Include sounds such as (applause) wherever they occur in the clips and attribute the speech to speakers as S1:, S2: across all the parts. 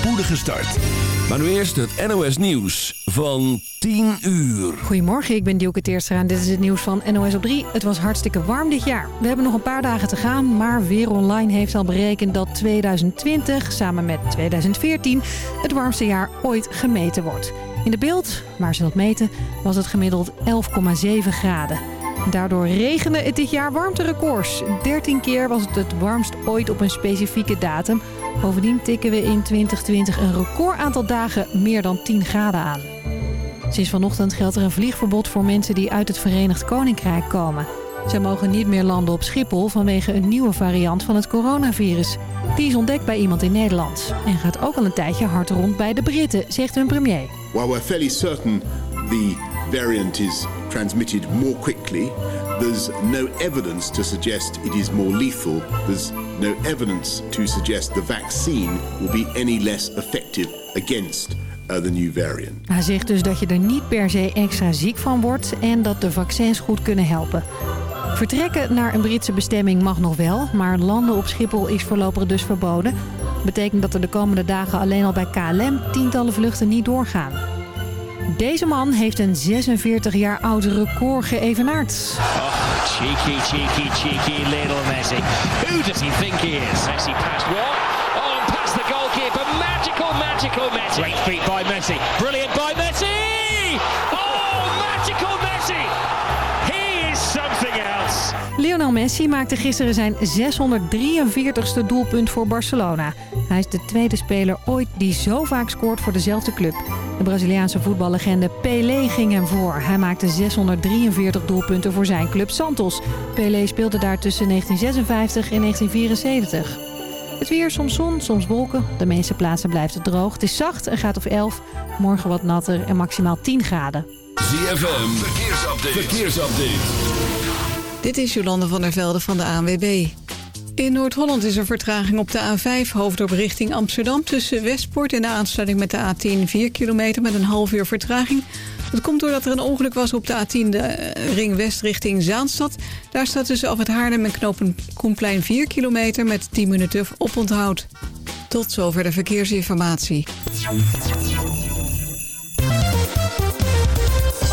S1: spoedige start. Maar nu eerst het NOS Nieuws van 10 uur.
S2: Goedemorgen, ik ben Dielke Teerstra en dit is het nieuws van NOS op 3. Het was hartstikke warm dit jaar. We hebben nog een paar dagen te gaan, maar Weer Online heeft al berekend dat 2020 samen met 2014 het warmste jaar ooit gemeten wordt. In de beeld, waar ze dat meten, was het gemiddeld 11,7 graden. Daardoor regende het dit jaar warmterecords. 13 keer was het het warmst ooit op een specifieke datum. Bovendien tikken we in 2020 een record aantal dagen meer dan 10 graden aan. Sinds vanochtend geldt er een vliegverbod voor mensen die uit het Verenigd Koninkrijk komen. Zij mogen niet meer landen op Schiphol vanwege een nieuwe variant van het coronavirus. Die is ontdekt bij iemand in Nederland. En gaat ook al een tijdje hard rond bij de Britten, zegt hun premier.
S3: While we're fairly certain the variant is transmitted more quickly, there's no evidence to suggest it is more lethal. There's no evidence to suggest the vaccine will be any less effective against uh, the new variant.
S2: Hij zegt dus dat je er niet per se extra ziek van wordt en dat de vaccins goed kunnen helpen. Vertrekken naar een Britse bestemming mag nog wel, maar landen op Schiphol is voorlopig dus verboden. Betekent dat er de komende dagen alleen al bij KLM tientallen vluchten niet doorgaan. Deze man heeft een 46 jaar oud record geëvenaard.
S4: Oh, cheeky, cheeky, cheeky little Messi. Who does he think he is? Messi past what? Oh, and past the goalkeeper. Magical, magical Messi. Great feet by Messi. Brilliant Messi
S2: maakte gisteren zijn 643ste doelpunt voor Barcelona. Hij is de tweede speler ooit die zo vaak scoort voor dezelfde club. De Braziliaanse voetballegende Pelé ging hem voor. Hij maakte 643 doelpunten voor zijn club Santos. Pelé speelde daar tussen 1956 en 1974. Het weer, soms zon, soms wolken. De meeste plaatsen blijft het droog. Het is zacht en gaat of 11. Morgen wat natter en maximaal 10 graden.
S1: ZFM, verkeersupdate. verkeersupdate.
S5: Dit is Jolande van der Velde van de ANWB. In Noord-Holland is er vertraging op de A5 hoofddorp richting Amsterdam... tussen Westpoort en de aansluiting met de A10 4 kilometer met een half uur vertraging. Dat komt doordat er een ongeluk was op de A10 de ring west richting Zaanstad. Daar staat tussen af het Haarlem en knopen Koenplein 4 kilometer met 10 minuten oponthoud. Tot zover de verkeersinformatie.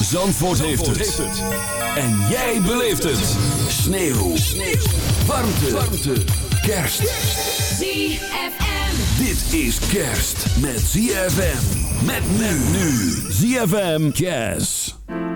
S1: Zandvoort, heeft, het. En jij beleeft het. Sneeuw. Sneeuw. Warmte. Warmte. Kerst.
S6: ZFM.
S1: Dit is kerst met ZFM. Met men nu. ZFM Jazz.
S6: How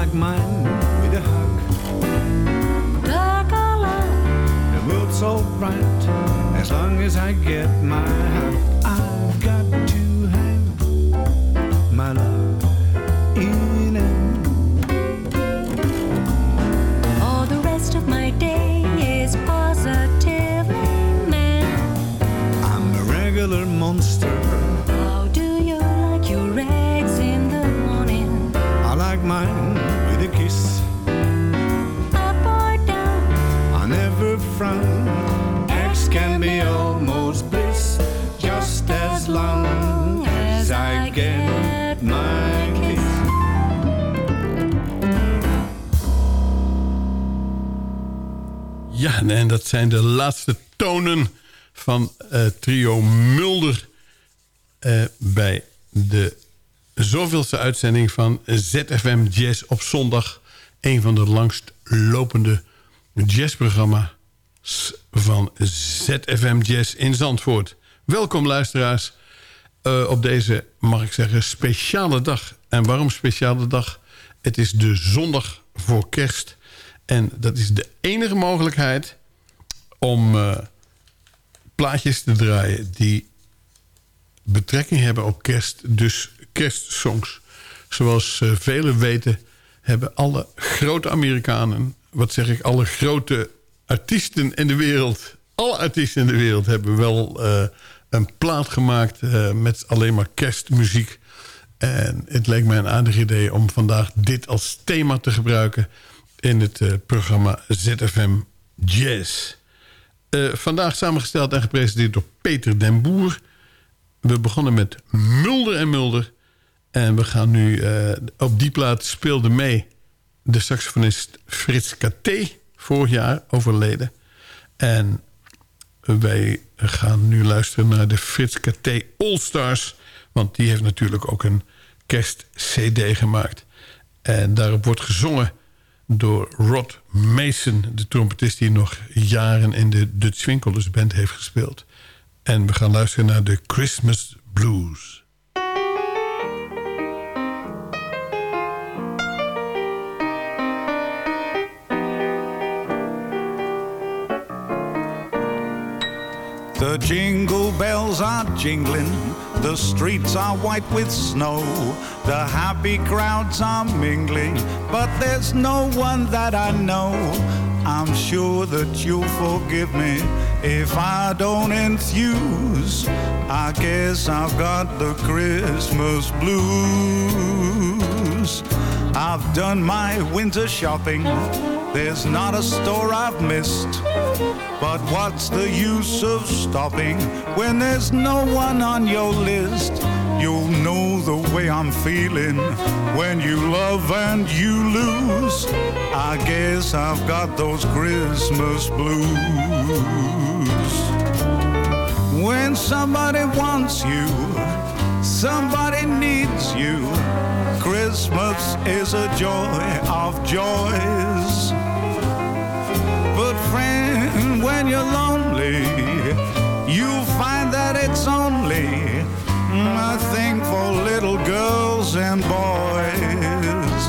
S6: like
S7: mine with a hug.
S6: Dark or light?
S7: The world's alright as long as I get my hug.
S8: Ja, en dat zijn de laatste tonen van eh, trio Mulder... eh, bij de zoveelste uitzending van ZFM Jazz op zondag. Een van de langst lopende jazzprogramma's van ZFM Jazz in Zandvoort. Welkom luisteraars eh, op deze, mag ik zeggen, speciale dag. En waarom speciale dag? Het is de zondag voor kerst... En dat is de enige mogelijkheid om eh, plaatjes te draaien... die betrekking hebben op kerst, dus kerstsongs. Zoals uh, velen weten hebben alle grote Amerikanen... wat zeg ik, alle grote artiesten in de wereld... alle artiesten in de wereld hebben wel uh, een plaat gemaakt... met alleen maar kerstmuziek. En het leek mij een aardig idee om vandaag dit als thema te gebruiken in het uh, programma ZFM Jazz. Uh, vandaag samengesteld en gepresenteerd door Peter den Boer. We begonnen met Mulder en Mulder. En we gaan nu uh, op die plaat speelde mee de saxofonist Frits Katé, vorig jaar overleden. En wij gaan nu luisteren naar de Frits Katé All Stars. Want die heeft natuurlijk ook een kerst-cd gemaakt. En daarop wordt gezongen door Rod Mason, de trompetist die nog jaren in de Dutch Winkelers Band heeft gespeeld. En we gaan luisteren naar de Christmas Blues.
S9: The jingle bells are jingling, the streets are white with snow, the happy crowds are mingling, but there's no one that I know. I'm sure that you'll forgive me if I don't enthuse. I guess I've got the Christmas blues. I've done my winter shopping. There's not a store I've missed. But what's the use of stopping when there's no one on your list? You'll know the way I'm feeling when you love and you lose. I guess I've got those Christmas blues. When somebody wants you, somebody needs you. Christmas is a joy of joys. But friend, when you're lonely, you'll find that it's only a thing for little girls and boys.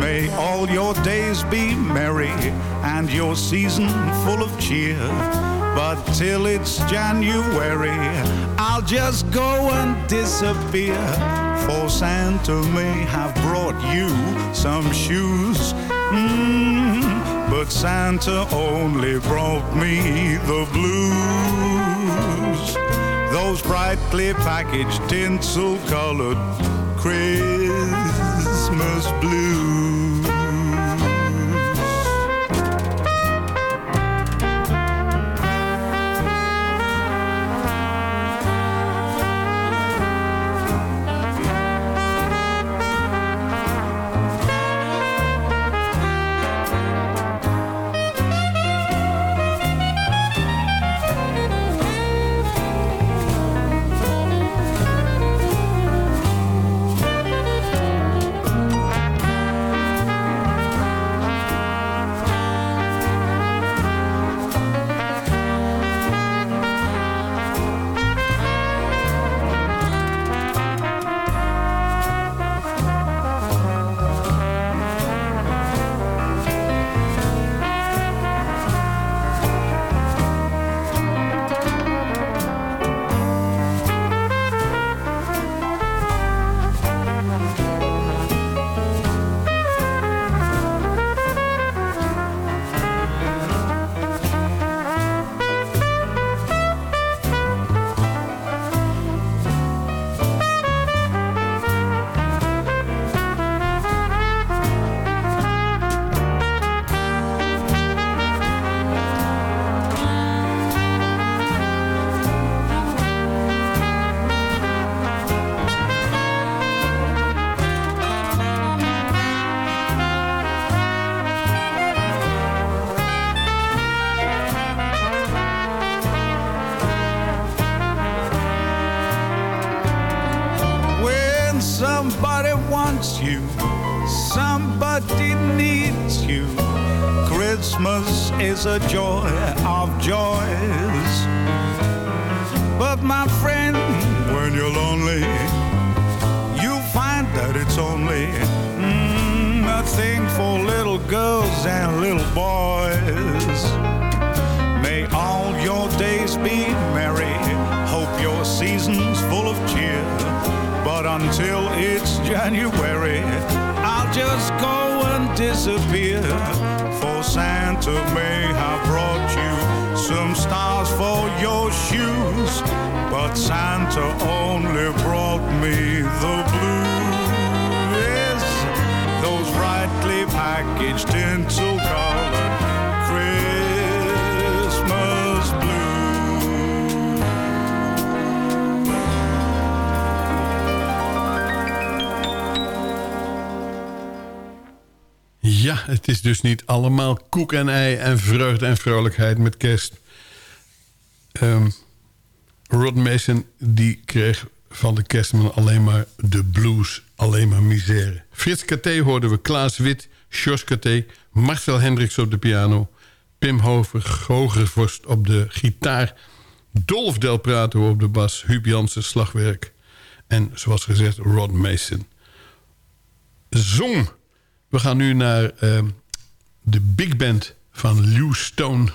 S9: May all your days be merry and your season full of cheer. But till it's January, I'll just go and disappear. For Santa may have brought you some shoes. Mm, but Santa only brought me the blues. Those brightly packaged, tinsel colored Christmas blues. Santa only brought me the blues. Those brightly packaged tinsel colored Christmas blues.
S8: Ja, het is dus niet allemaal koek en ei en vreugde en vrolijkheid met kerst. Ehm, Rod Mason die kreeg van de kerstman alleen maar de blues, alleen maar misère. Frits Katé hoorden we Klaas Wit, Jos Katé, Marcel Hendricks op de piano... Pim Hogervorst op de gitaar... Dolf Del Prato op de bas, Huub Jansen slagwerk... en zoals gezegd Rod Mason. Zong. We gaan nu naar ehm, de big band van Lew Stone...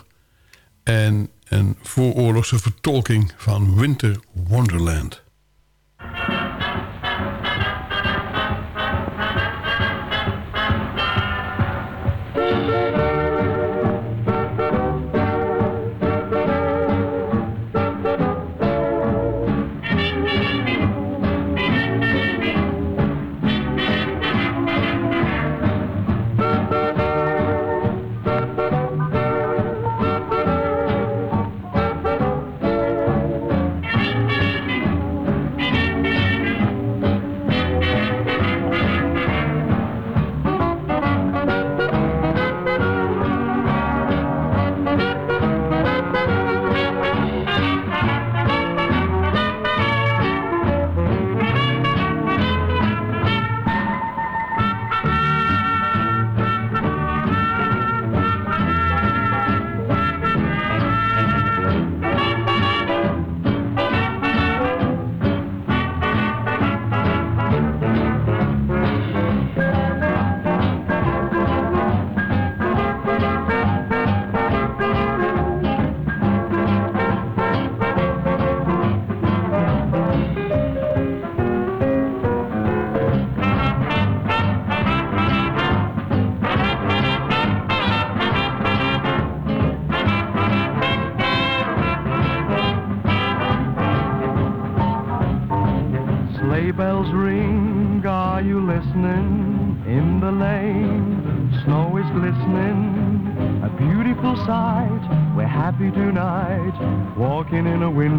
S8: en een vooroorlogse vertolking van Winter Wonderland.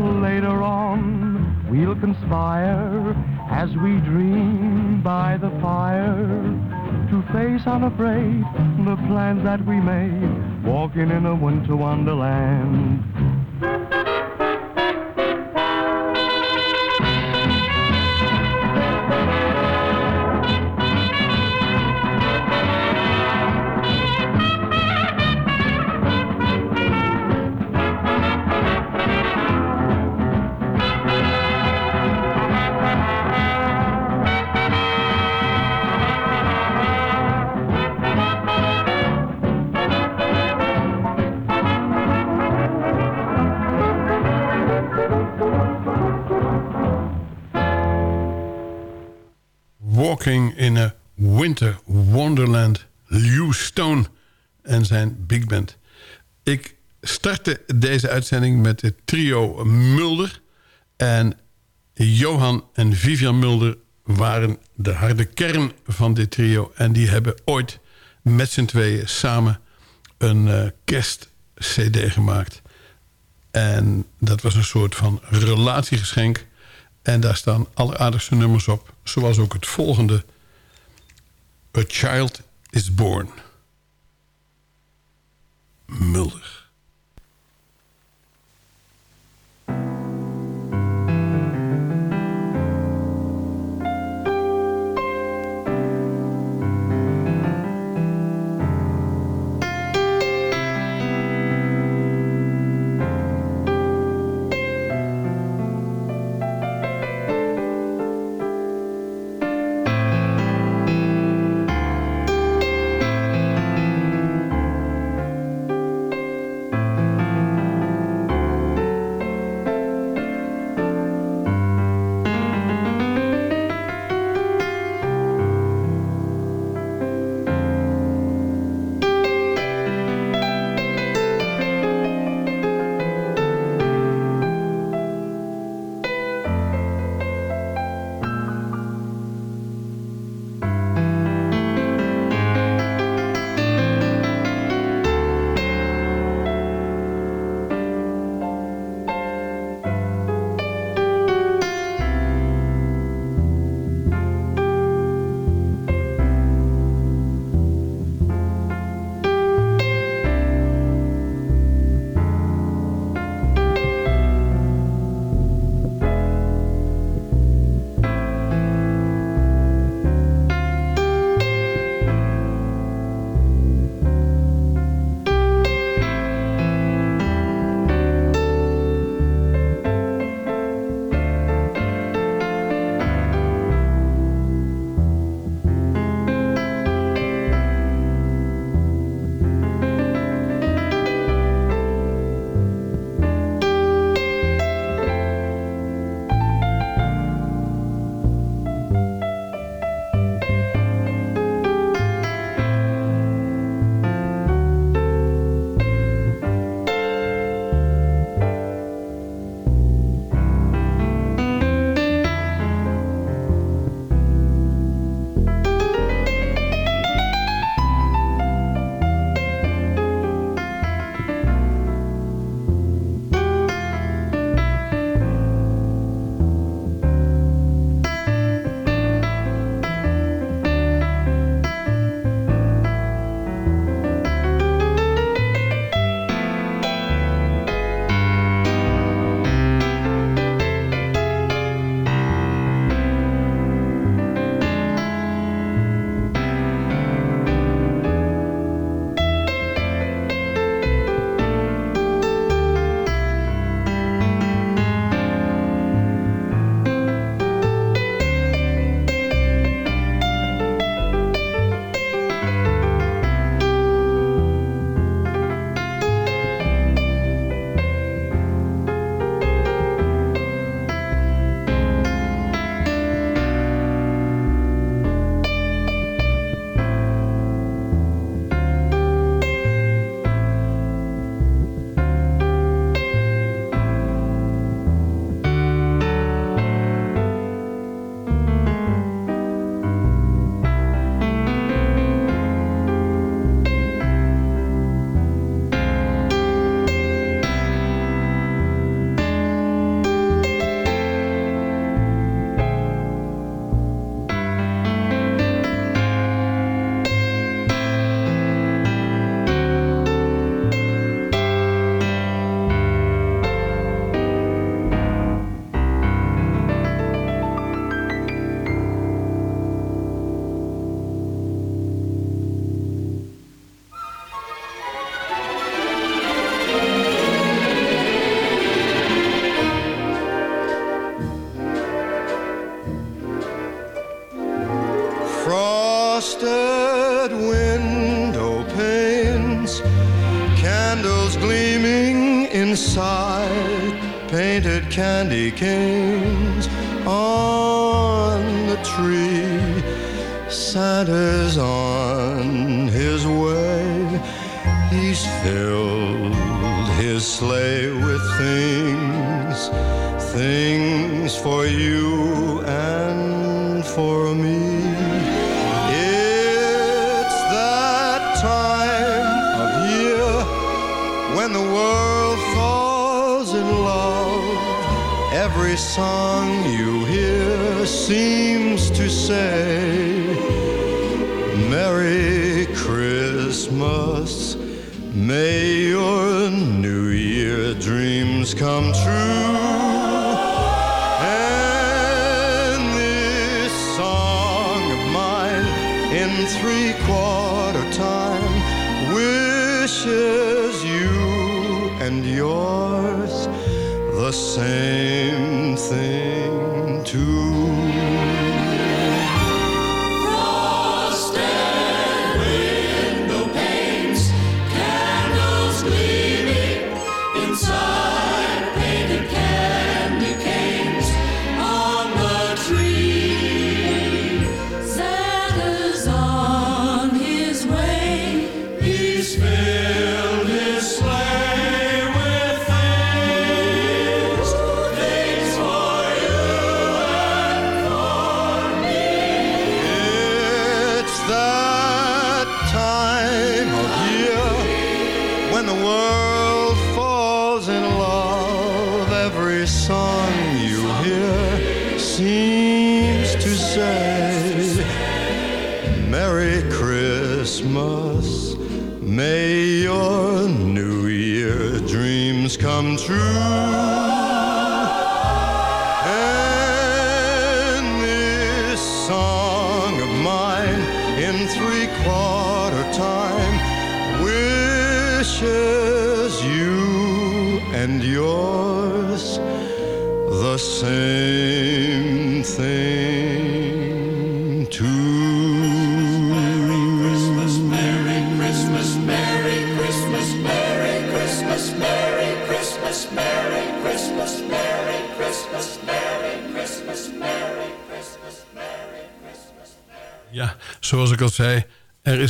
S10: Later on, we'll conspire as we dream by the fire to face unafraid the plans that we made, walking in a winter wonderland.
S8: In a Winter Wonderland. Lew Stone en zijn big band. Ik startte deze uitzending met het trio Mulder. En Johan en Vivian Mulder
S11: waren de harde kern van dit trio. En die hebben ooit met z'n tweeën samen een uh, kerst-cd gemaakt. En dat was een soort van relatiegeschenk. En daar staan alleraardigste nummers op. Zoals ook het volgende. A Child is Born. Mulder.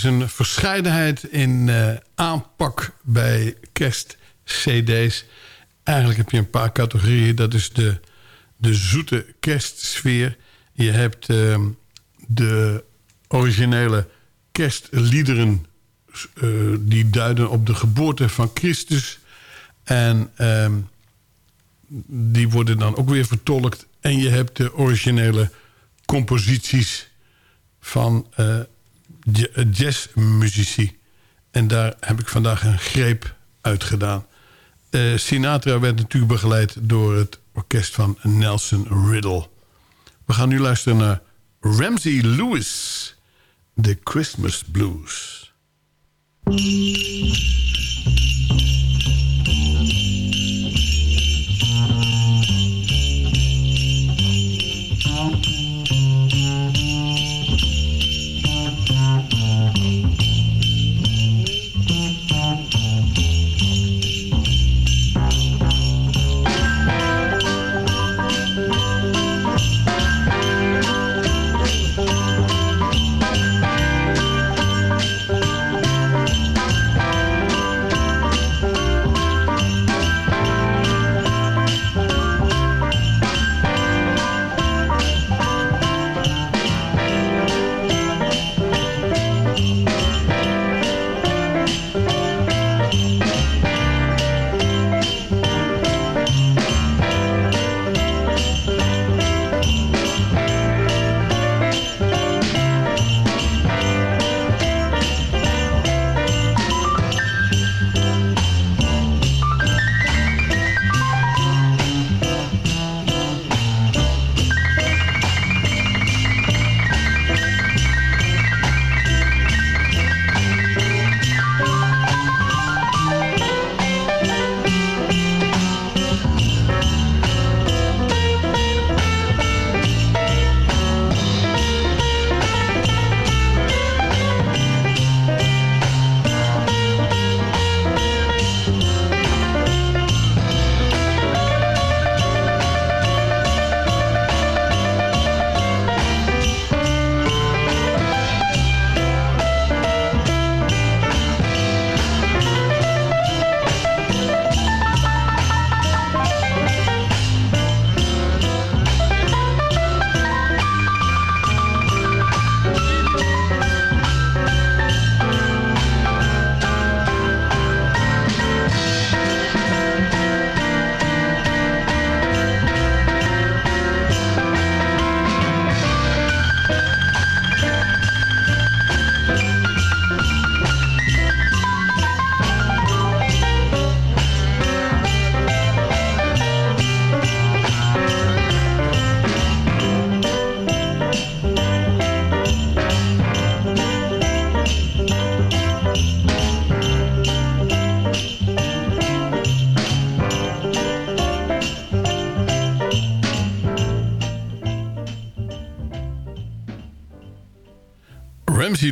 S8: Is een verscheidenheid in eh, aanpak bij kerst-cd's. Eigenlijk heb je een paar categorieën. Dat is de, de zoete kerstsfeer. Je hebt ehm, de originele kerstliederen... eh, die duiden op de geboorte van Christus. En ehm, die worden dan ook weer vertolkt. En je hebt de originele composities van eh, jazzmuzici. En daar heb ik vandaag een greep uit gedaan. Eh, Sinatra werd natuurlijk begeleid door het orkest van Nelson Riddle. We gaan nu luisteren naar Ramsey Lewis, The Christmas Blues.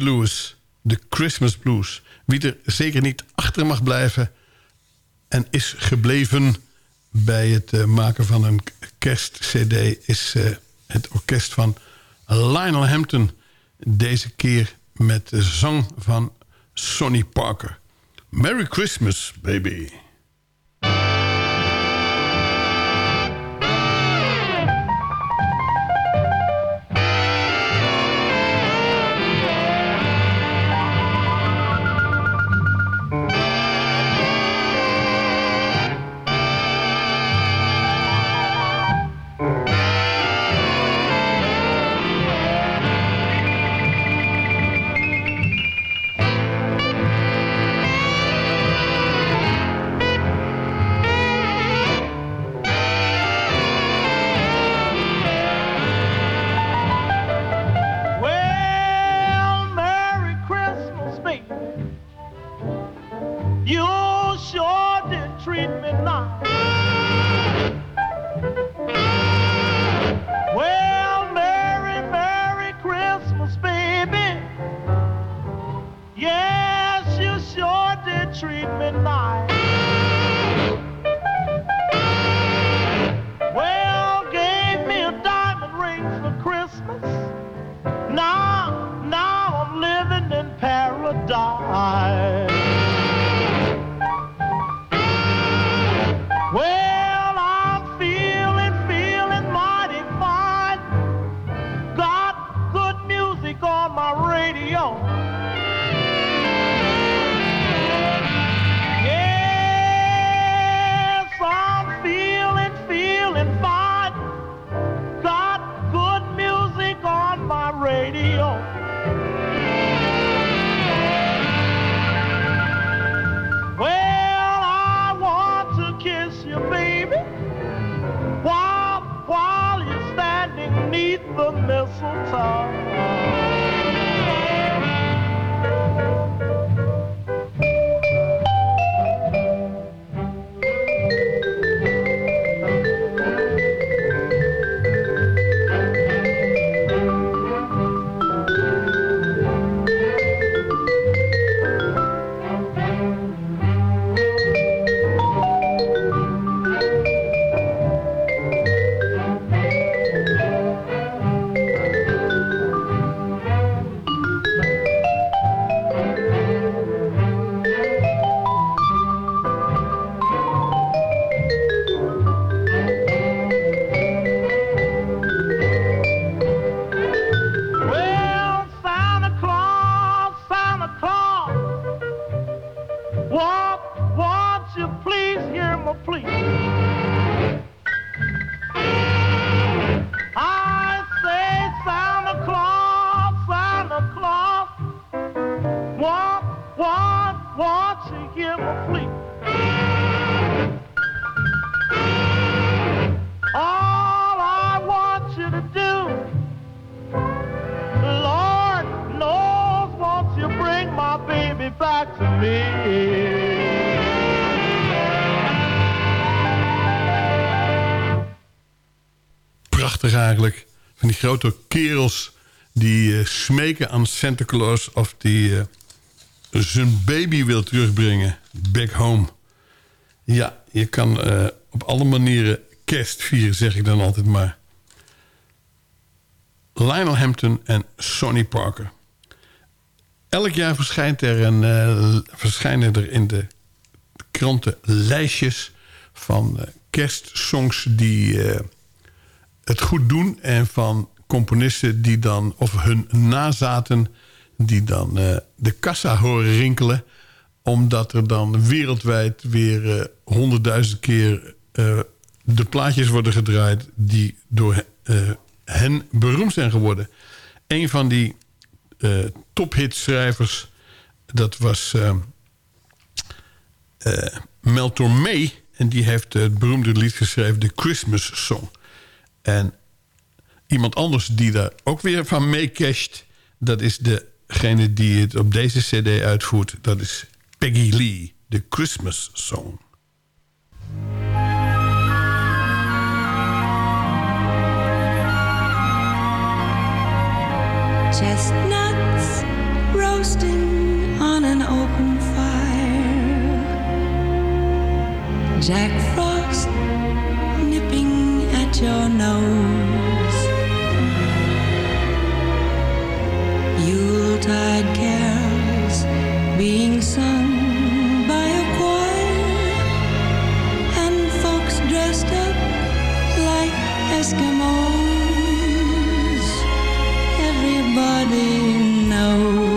S8: Lewis, de Christmas Blues. Wie er zeker niet achter mag blijven en is gebleven bij het eh, maken van een kerstcd... is eh, het orkest van Lionel Hampton. Deze keer met de zang van Sonny Parker. Merry Christmas, baby.
S12: Santa Claus...
S8: of die eh, zijn baby wil terugbrengen. Back home. Ja, je kan eh, op alle manieren kerst vieren, zeg ik dan altijd maar. Lionel Hampton en Sonny Parker. Elk jaar verschijnt er een, eh, verschijnen er in de kranten lijstjes van kerstsongs die het goed doen... en van componisten die dan, of hun nazaten... die dan eh, de kassa horen rinkelen... omdat er dan wereldwijd weer eh, honderdduizend keer... eh, de plaatjes worden gedraaid die door hen beroemd zijn geworden. Een van die tophitschrijvers, dat was eh, Mel Tormé. En die heeft het beroemde lied geschreven, The Christmas Song. En iemand anders die daar ook weer van meecasht... dat is degene die het op deze cd uitvoert. Dat is Peggy Lee, The Christmas Song.
S6: Chestnuts
S13: roasting on an open fire. Jack Frost nipping at your nose. Carols being sung by a choir, and folks dressed up like Eskimos. Everybody knows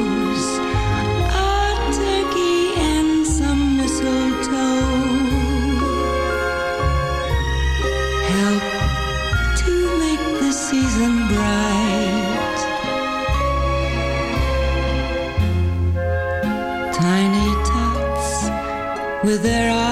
S13: with their eyes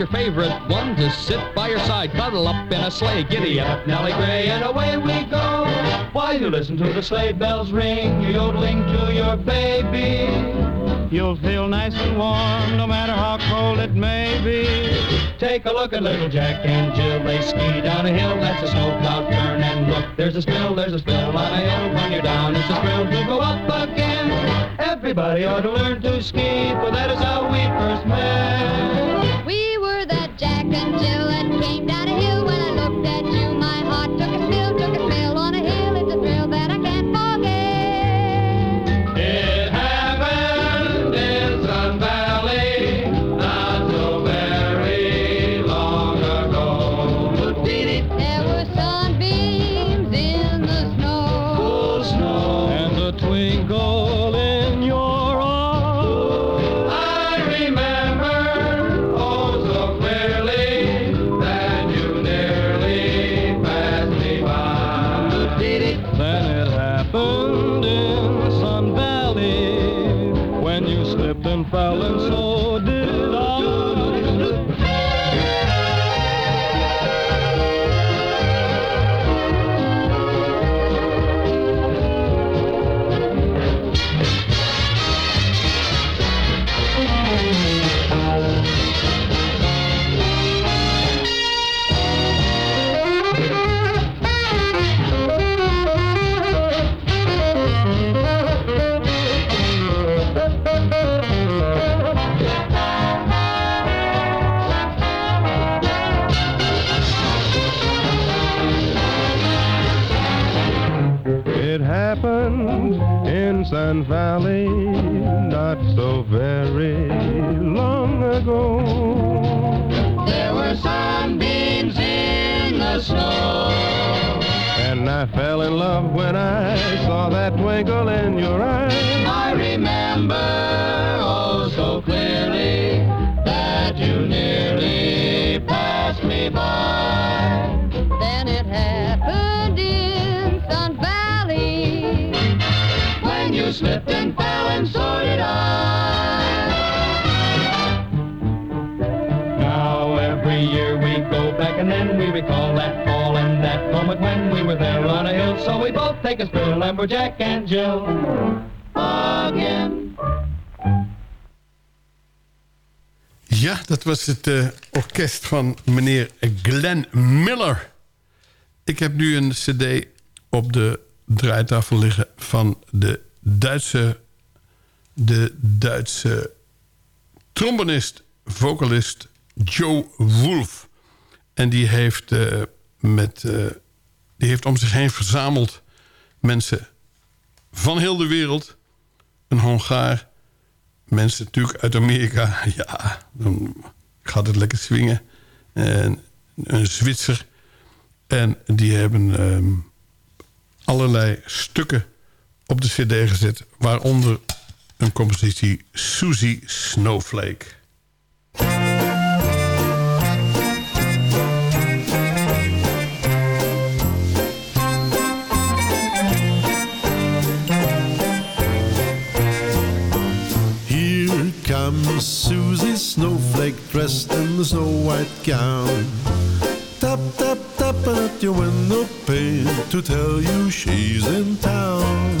S14: your favorite one to sit by your side. Cuddle up in a sleigh. Giddy up, Nellie Gray, and away we go. While you listen to the sleigh bells ring, you're yodeling to your baby.
S7: You'll feel nice and warm no matter how cold it may be.
S14: Take a look at little Jack and Jill. They ski down a hill, that's a snow cloud. Turn and look, there's a spill, there's a spill on a hill. When you're down, it's a thrill to go up again. Everybody ought to learn to ski, for that is how we first met. In
S7: love when I saw that twinkle in your eye.
S14: We recall that fall and that moment when we were there on a hill. So we both take a spill and we're Jack and Jill again.
S8: Ja, dat was het eh, orkest van meneer Glenn Miller. Ik heb nu een cd op de draaitafel liggen van de Duitse, de Duitse trombonist, vocalist Joe Wolf. En die heeft, eh, met, eh, die heeft om zich heen verzameld mensen van heel de wereld. Een Hongaar, mensen natuurlijk uit Amerika. (laughs) Ja, dan gaat het lekker swingen. En een Zwitser. En die hebben ehm, allerlei stukken op de cd gezet. Waaronder een compositie Susie Snowflake.
S15: Comes Susie Snowflake dressed in the snow white gown. Tap, tap, tapping at your window pane to tell you she's in town.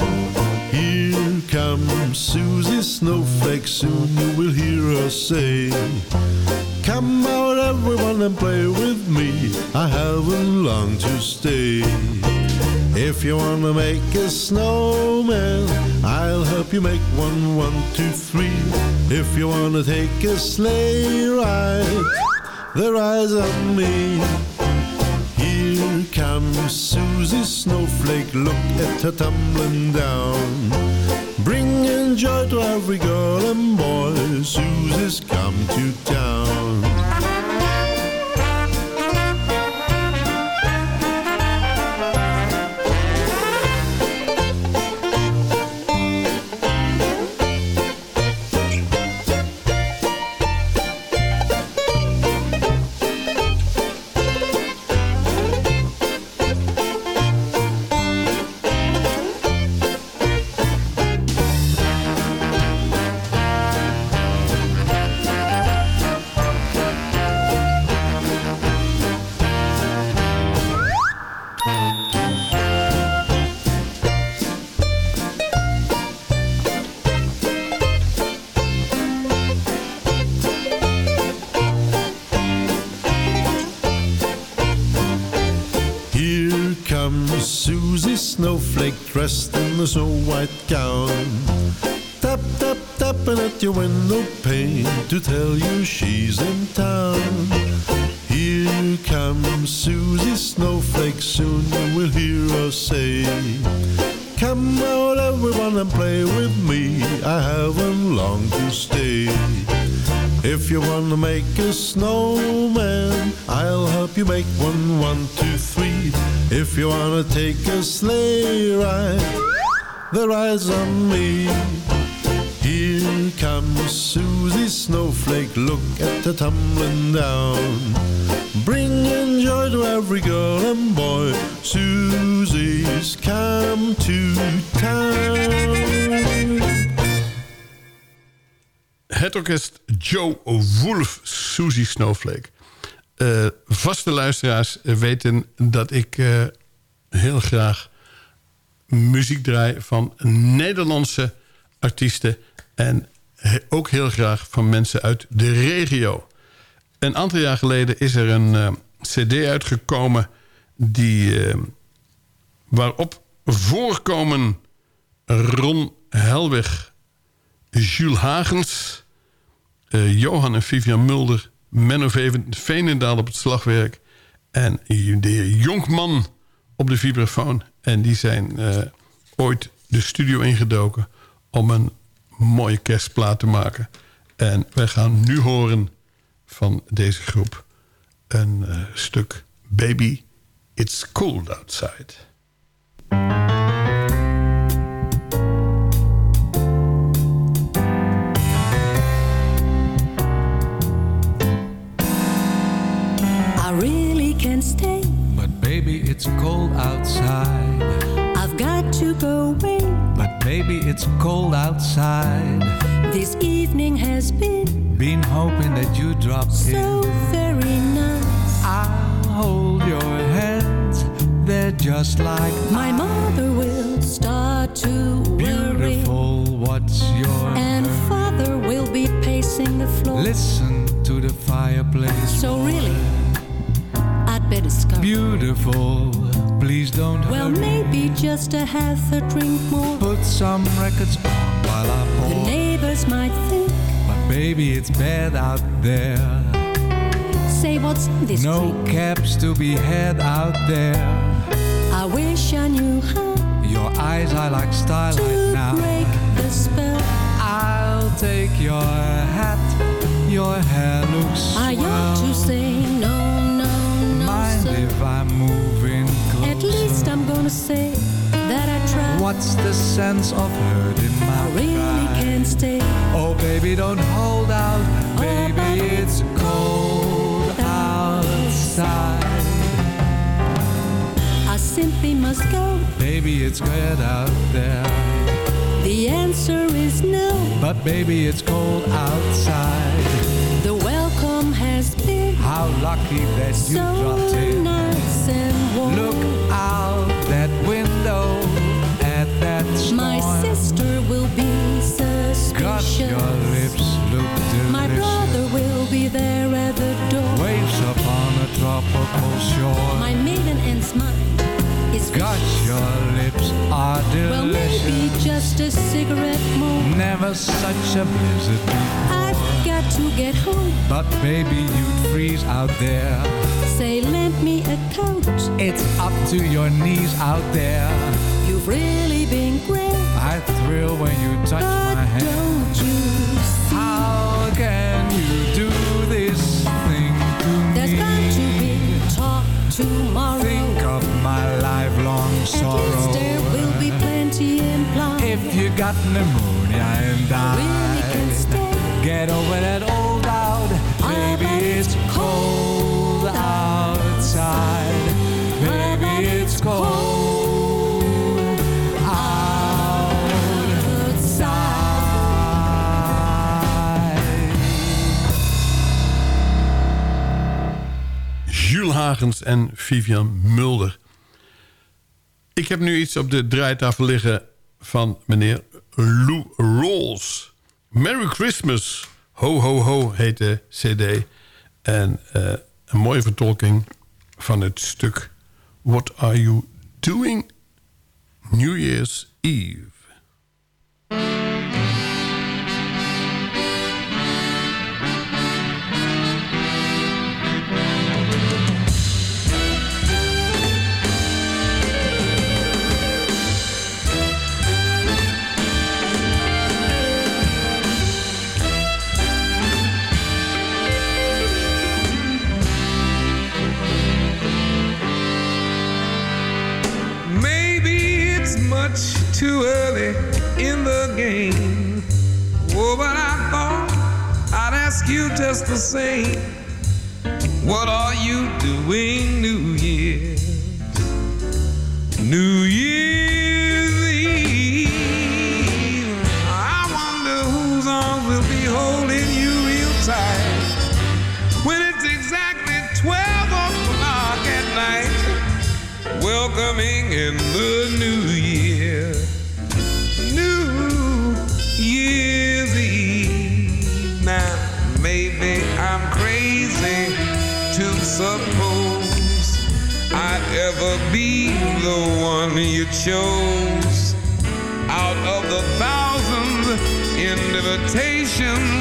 S15: Here comes Susie Snowflake, soon you will hear her say, Come out everyone and play with me, I haven't long to stay. If you wanna make a snowman, I'll help you make one, one, two, three. If you wanna take a sleigh ride, the ride's on me. Here comes Susie Snowflake, look at her tumbling down. Bringing joy to every girl and boy, Susie's come to town. The snow white gown. Tap, tap, tapping at your window pane to tell you she's in town. Here comes Susie Snowflake, soon you will hear her say, Come out everyone and play with me, I haven't long to stay. If you wanna make a snowman, I'll help you make one, one, two, three. If you wanna take a sleigh ride, the ride's on me. Here comes Susie Snowflake, look at her tumbling down. Bringing joy to every girl and boy, Susie's come to town.
S8: Het orkest Joe Wolf, Susie Snowflake. Eh, vaste luisteraars weten dat ik eh, heel graag muziek draai van Nederlandse artiesten. En ook heel graag van mensen uit de regio. Een aantal jaar geleden is er een eh, cd uitgekomen... Die, eh, waarop voorkomen Ron Helweg, Jules Hagens... eh, Johan en Vivian Mulder, Menno Veenendaal op het slagwerk... en de heer Jonkman op de vibrafoon. En die zijn eh, ooit de studio ingedoken om een mooie kerstplaat te maken. En wij gaan nu horen van deze groep een eh, stuk Baby, It's Cold Outside.
S7: it's cold outside.
S13: I've got to go away.
S7: But maybe it's cold outside.
S13: This evening has been.
S7: Been hoping that you drop
S13: so
S7: in.
S13: So very nice. I'll hold your hands.
S7: They're just like
S16: my mother will start to
S7: Beautiful, worry. what's your
S16: and hurry? father will be pacing the floor.
S7: Listen to the fireplace.
S16: So really I'd better start.
S7: Beautiful, please don't
S16: Well,
S7: hurry.
S16: maybe just a half a drink more.
S7: Put some records on while I pour.
S16: The neighbors might think,
S7: But baby, it's bad out there.
S16: say what's this
S7: No
S16: drink?
S7: cabs to be had out there.
S16: I wish I knew how
S7: Your eyes are like starlight now.
S16: break the spell.
S7: I'll take your hat. Your hair looks
S16: I ought to say no, say that I tried.
S7: What's the sense of hurting my
S16: I really
S7: pride?
S16: can't stay.
S7: Oh, baby, don't hold out. Baby, it's cold outside.
S16: I simply must go.
S7: Baby, it's good out there.
S16: The answer is no.
S7: But baby, it's cold outside.
S16: The welcome has been
S7: How lucky that you
S16: so
S7: dropped in.
S16: nice and warm.
S7: Look tropical shore.
S16: My maiden aunt's mind is
S7: Got your lips are
S16: well, maybe just a cigarette more.
S7: Never such a blizzard before.
S16: I've got to get home.
S7: But baby, you'd freeze out there.
S16: Say, lend me a coat.
S7: It's up to your knees out there.
S16: You've really been great.
S7: I thrill when you touch my hand. Sorrow.
S16: there will be plenty implied.
S7: If you got pneumonia and
S16: really can
S7: died,
S16: stay.
S7: get over that old doubt. Baby, it's cold outside. Baby, it's cold outside.
S8: Jules Hagens en Vivian Mulder. Ik heb nu iets op de draaitafel liggen van meneer Lou Rawls. Merry Christmas, ho ho ho heet de cd. En eh, een mooie vertolking van het stuk What Are You Doing New Year's Eve.
S17: Too early in the game. Oh, but I thought I'd ask you just the same. What are you doing New Year's? New Year's Eve. I wonder whose arms will be holding you real tight chose out of the thousand invitations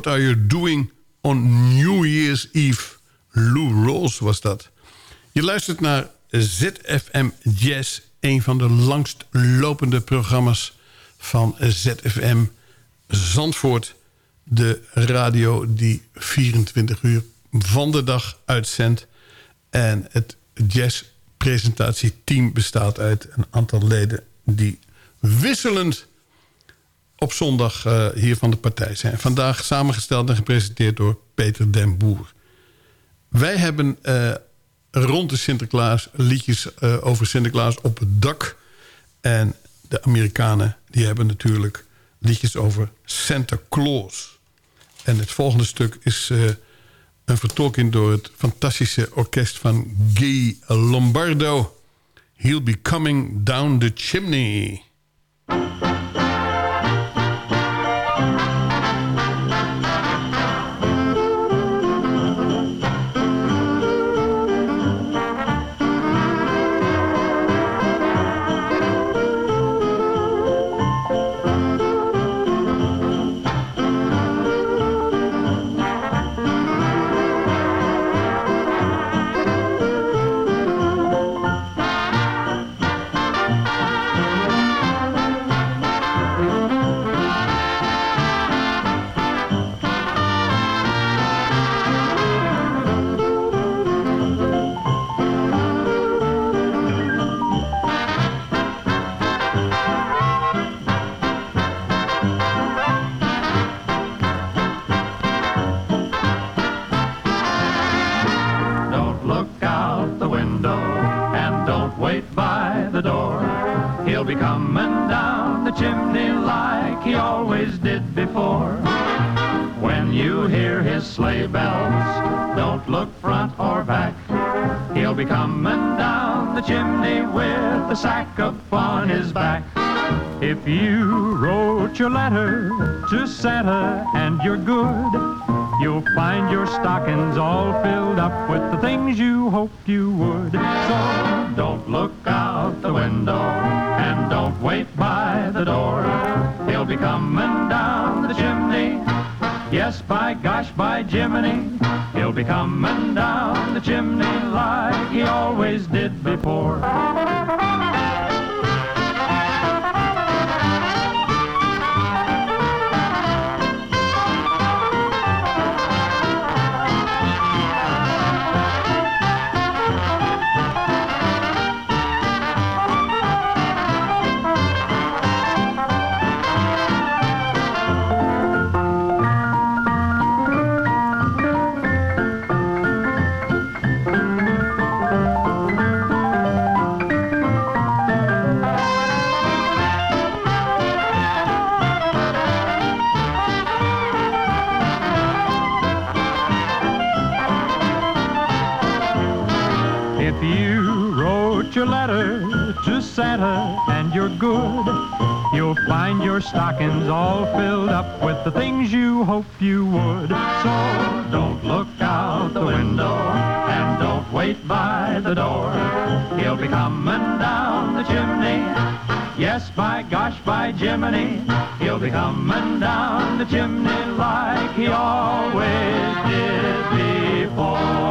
S17: What are you doing on New Year's Eve?
S8: Lou Rawls was dat. Je luistert naar ZFM Jazz. Een van de langst lopende programma's van ZFM Zandvoort. De radio die 24 uur van de dag uitzendt. En het jazzpresentatieteam bestaat uit een aantal leden... die wisselend op zondag eh, hier van de partij zijn. Vandaag samengesteld en gepresenteerd door Peter den Boer. Wij hebben eh, rond de Sinterklaas liedjes eh, over Sinterklaas op het dak. En de Amerikanen die hebben natuurlijk liedjes over Santa Claus. En het volgende stuk is een vertolking door het fantastische orkest van Guy Lombardo. He'll be coming down the chimney.
S18: Before. When you hear his sleigh bells, don't look front or back. He'll be coming down the chimney with a sack upon his back.
S10: If you wrote your letter to Santa and you're good, you'll find your stockings all filled up with the things you hoped you would.
S18: So don't look out the window and don't wait by the door. He'll be coming down the chimney. Yes, by gosh, by Jiminy. He'll be coming down the chimney like he always did before.
S10: You're good, you'll find your stockings all filled up with the things you hoped you would.
S18: So don't look out the window and don't wait by the door. He'll be coming down the chimney. Yes, by gosh, by Jiminy. He'll be coming down the chimney like he always did before.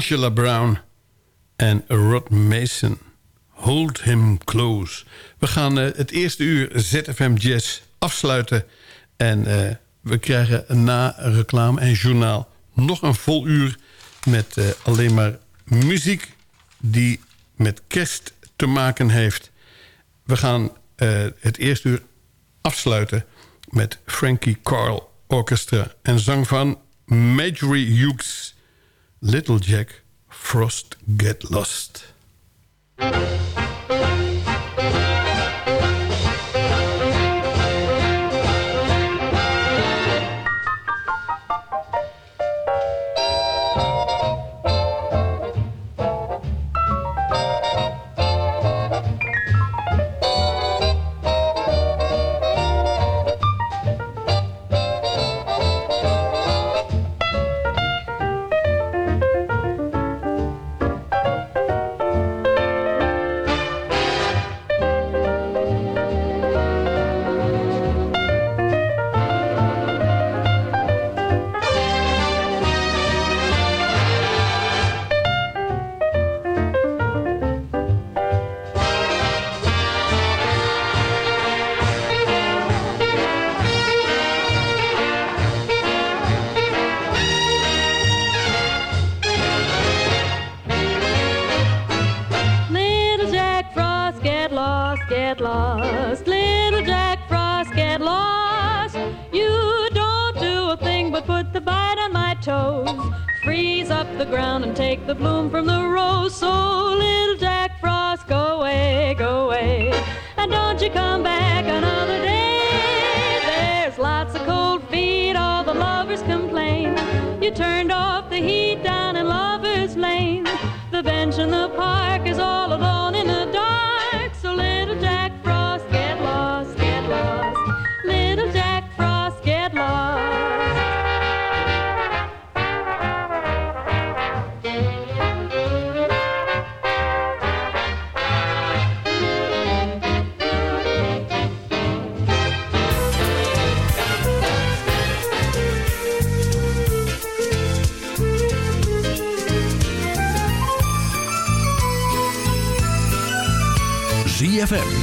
S19: Angela Brown en Rod Mason. Hold him close. We gaan eh, het eerste uur ZFM Jazz afsluiten. En eh, we krijgen na reclame en journaal nog een vol uur... met eh, alleen maar muziek die met kerst te maken heeft. We gaan het eerste uur afsluiten met Frankie Carl Orchestra... en zang van Marjorie Hughes... Little Jack, Frost Get Lost.